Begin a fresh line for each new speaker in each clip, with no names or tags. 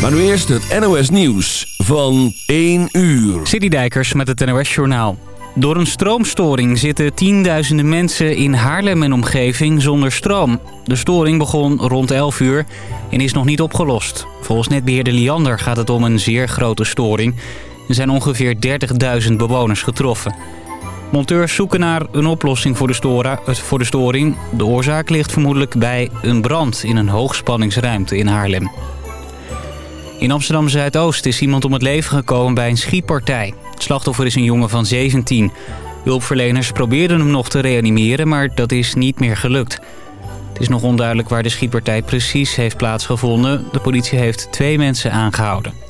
Maar nu eerst het NOS Nieuws van 1 uur.
Citydijkers met het NOS Journaal. Door een stroomstoring zitten tienduizenden mensen in Haarlem en omgeving zonder stroom. De storing begon rond 11 uur en is nog niet opgelost. Volgens netbeheerder Liander gaat het om een zeer grote storing. Er zijn ongeveer 30.000 bewoners getroffen. Monteurs zoeken naar een oplossing voor de, stora, voor de storing. De oorzaak ligt vermoedelijk bij een brand in een hoogspanningsruimte in Haarlem. In Amsterdam-Zuidoost is iemand om het leven gekomen bij een schietpartij. Het slachtoffer is een jongen van 17. Hulpverleners probeerden hem nog te reanimeren, maar dat is niet meer gelukt. Het is nog onduidelijk waar de schietpartij precies heeft plaatsgevonden. De politie heeft twee mensen aangehouden.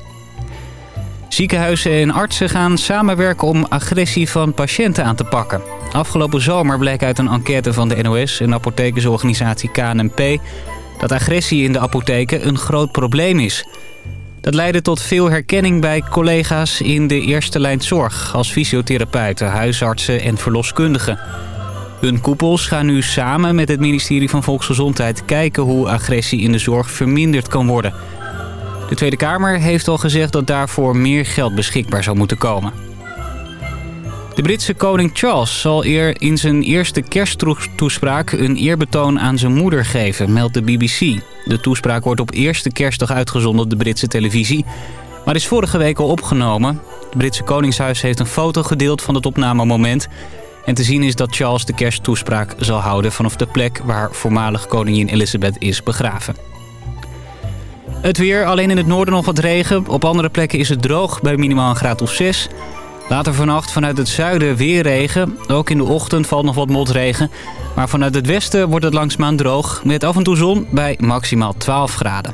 Ziekenhuizen en artsen gaan samenwerken om agressie van patiënten aan te pakken. Afgelopen zomer bleek uit een enquête van de NOS en apothekersorganisatie KNP... dat agressie in de apotheken een groot probleem is. Dat leidde tot veel herkenning bij collega's in de eerste lijn zorg... als fysiotherapeuten, huisartsen en verloskundigen. Hun koepels gaan nu samen met het ministerie van Volksgezondheid... kijken hoe agressie in de zorg verminderd kan worden... De Tweede Kamer heeft al gezegd dat daarvoor meer geld beschikbaar zou moeten komen. De Britse koning Charles zal eer in zijn eerste kersttoespraak een eerbetoon aan zijn moeder geven, meldt de BBC. De toespraak wordt op eerste kerstdag uitgezonden op de Britse televisie, maar is vorige week al opgenomen. Het Britse Koningshuis heeft een foto gedeeld van het opnamemoment. En te zien is dat Charles de kersttoespraak zal houden vanaf de plek waar voormalig koningin Elizabeth is begraven. Het weer, alleen in het noorden nog wat regen. Op andere plekken is het droog bij minimaal een graad of 6. Later vannacht vanuit het zuiden weer regen. Ook in de ochtend valt nog wat motregen. Maar vanuit het westen wordt het langzaamaan droog. Met af en toe zon bij maximaal 12 graden.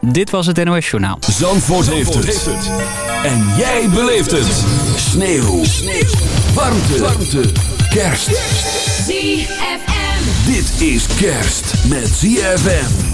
Dit was het NOS Journaal.
Zandvoort, heeft, het. En jij beleeft het. Sneeuw. Sneeuw. Warmte. Warmte. Kerst.
ZFM.
Dit is kerst met ZFM.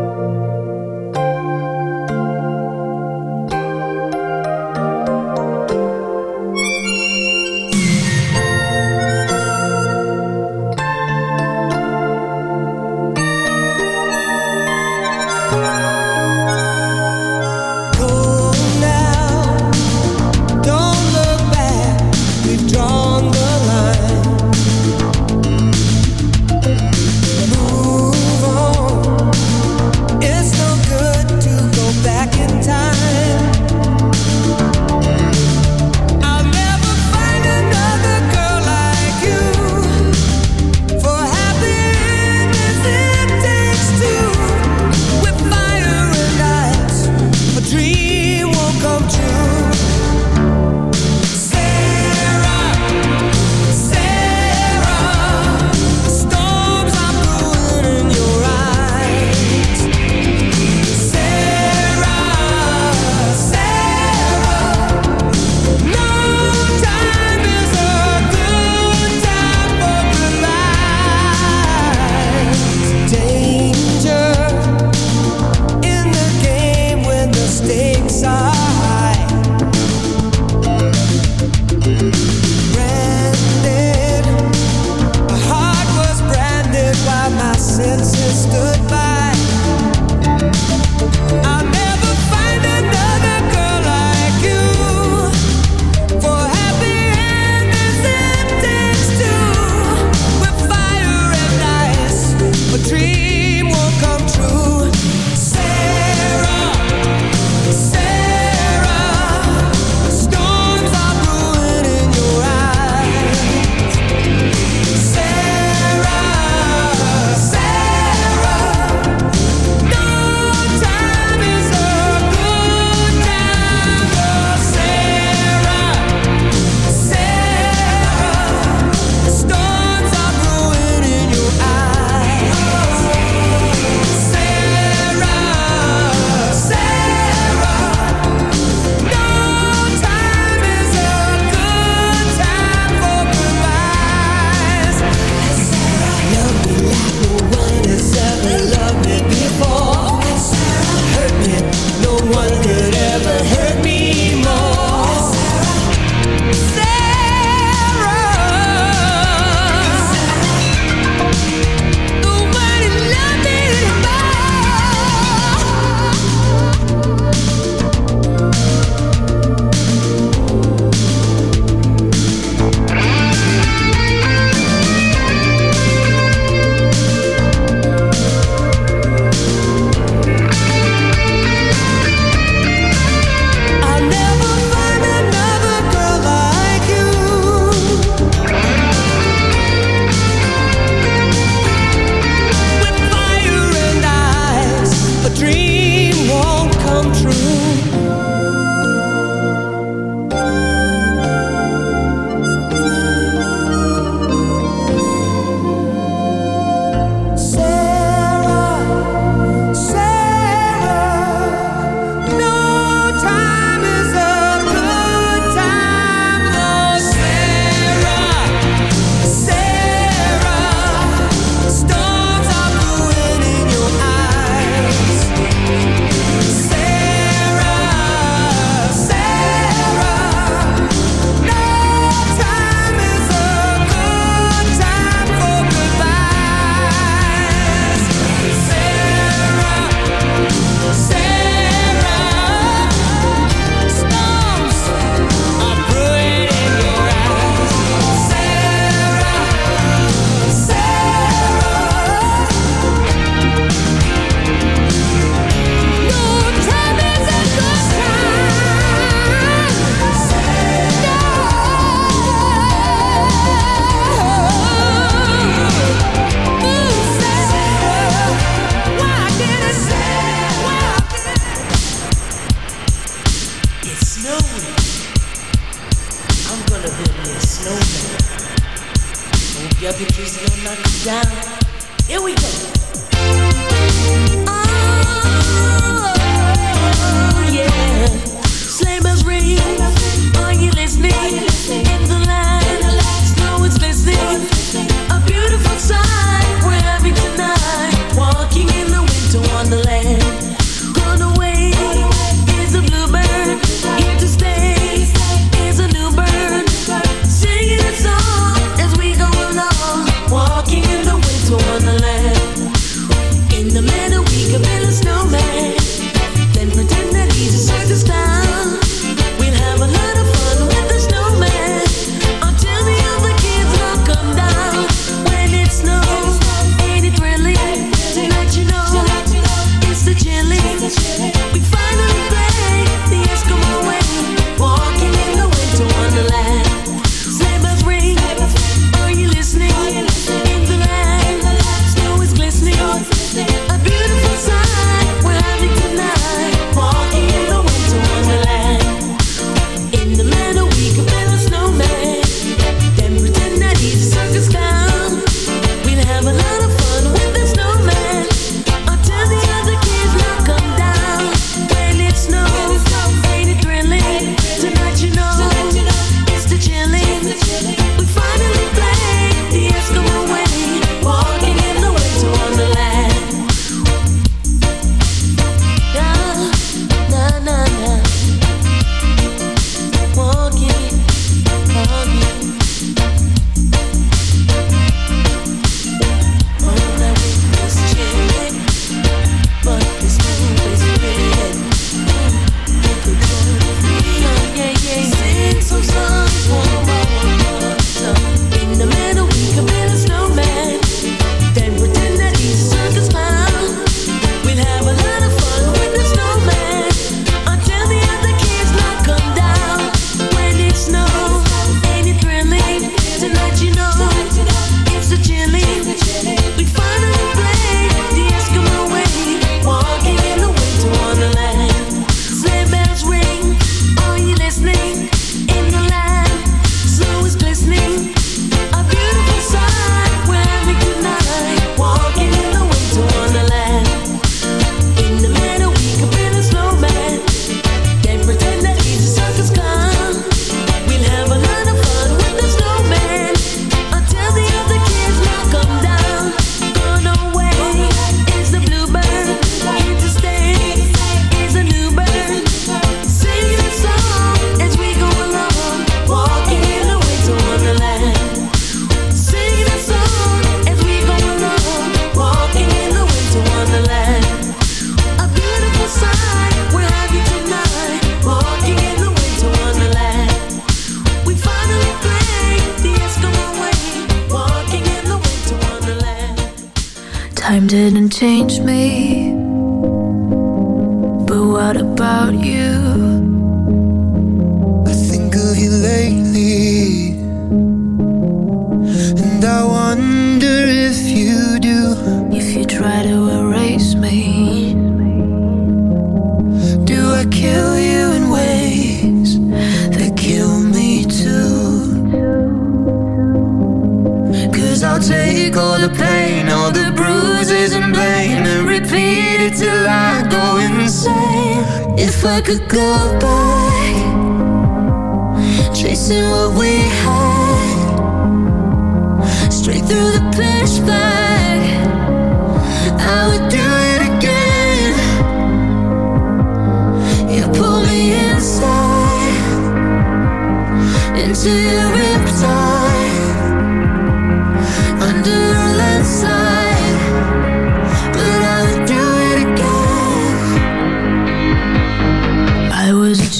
just
goodbye.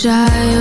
ja.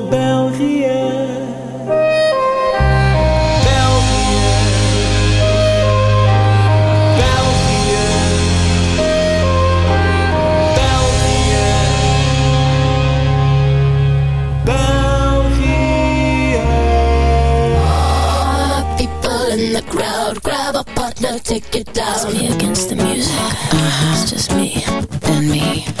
take it down. Me against the music. Uh -huh. It's just me and me.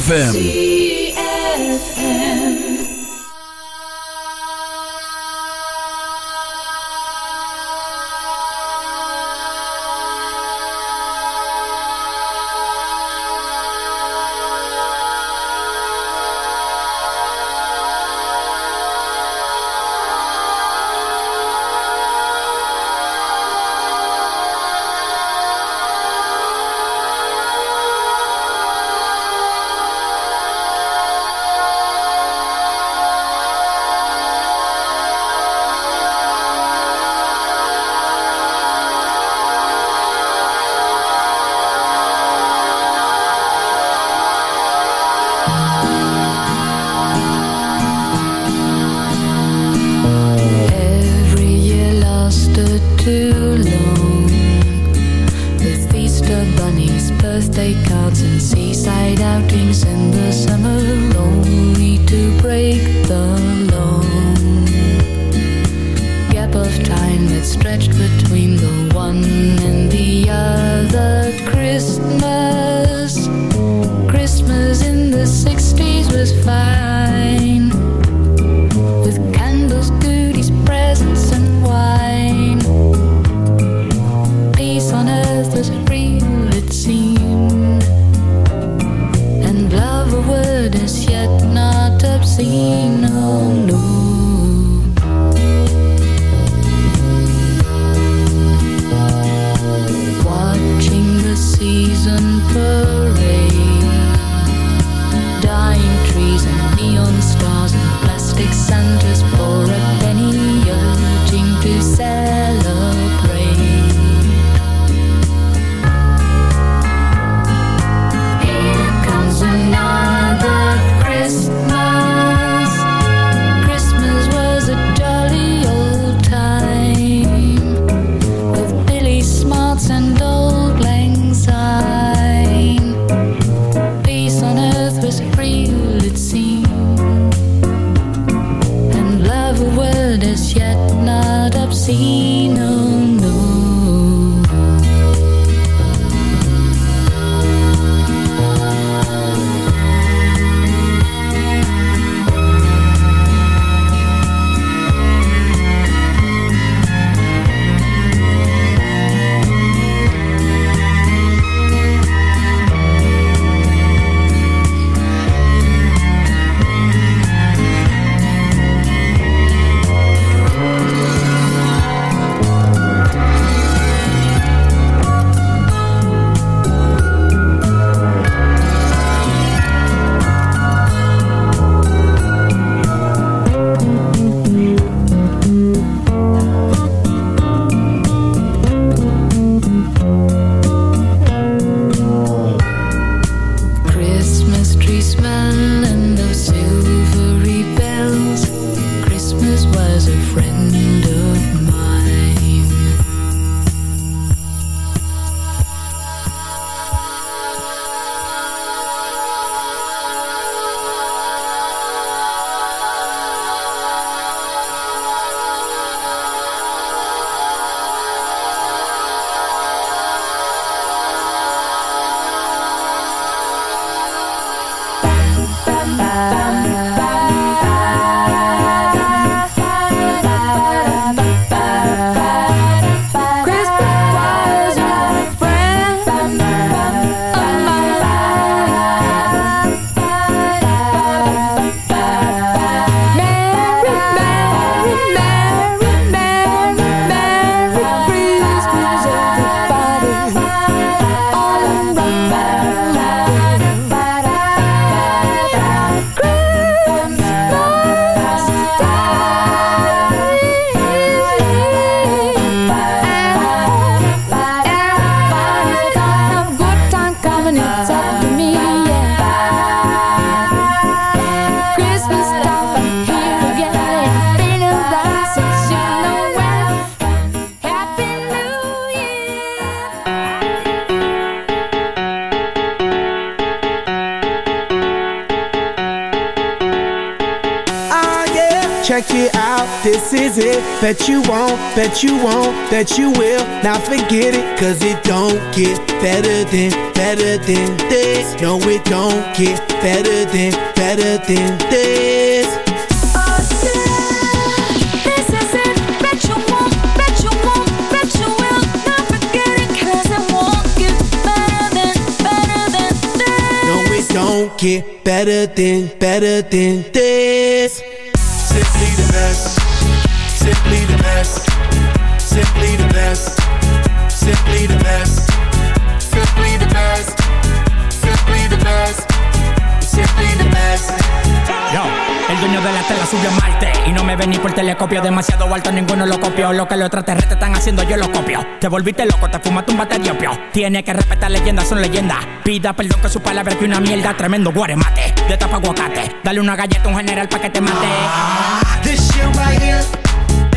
ZFM.
This is it. Bet you won't, bet you won't, bet you will. Now forget it, cause it don't get better than, better than this. No, it don't get better than, better than this.
Not
don't get better than, better than this. Simply the best, simply the best, simply the best, simply the best, simply the best, simply the best, simply the best.
Yo, el dueño de la tela subió a Marte Y no me ven ni por telescopio Demasiado alto, ninguno lo copió. Lo que los extraterrestres están haciendo, yo lo copio. Te volviste loco, te fumaste un bate de opio. Tiene que respetar leyendas, son leyendas Pida perdón que su palabra que una mierda Tremendo guaremate, de tapa aguacate Dale una galleta a un general pa' que te mate.
This shit right here,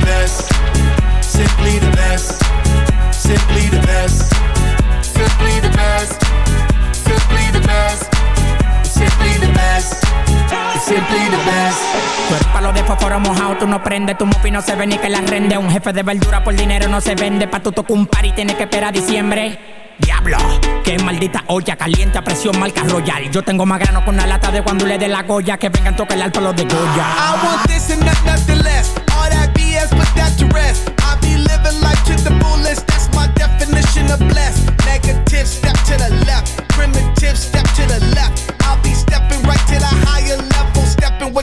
The best, simply the best, simply the best, simply the best, simply the best, simply the best, simply the best.
Tú eres palo de fósforo mojado, tú no prendes, tu mufi no se ve ni que la rende. Un jefe de verdura por dinero no se vende, pa' tu tocar un y tienes que esperar diciembre. Diablo, qué maldita olla caliente a presión marca royal. Yo tengo más grano con una lata de cuando le dé la goya. Que vengan toca el alto los de Goya.
I want this and not nothing less. has put that to rest. I be living life to the fullest. That's my definition of blessed. Negative step to the left. Primitive step to the left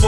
for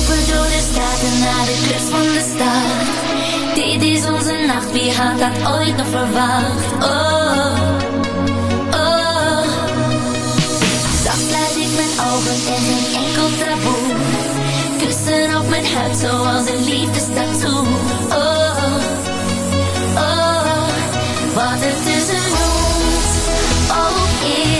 Lopen door de straten naar de clubs van de stad. Dit is onze nacht, wie had dat ooit nog verwacht? Oh, oh. Zacht sluit ik mijn ogen en mijn enkel taboe. Kussen op mijn huid zoals een liefdestatoe. Oh, oh. Wat er tussen ons ook is.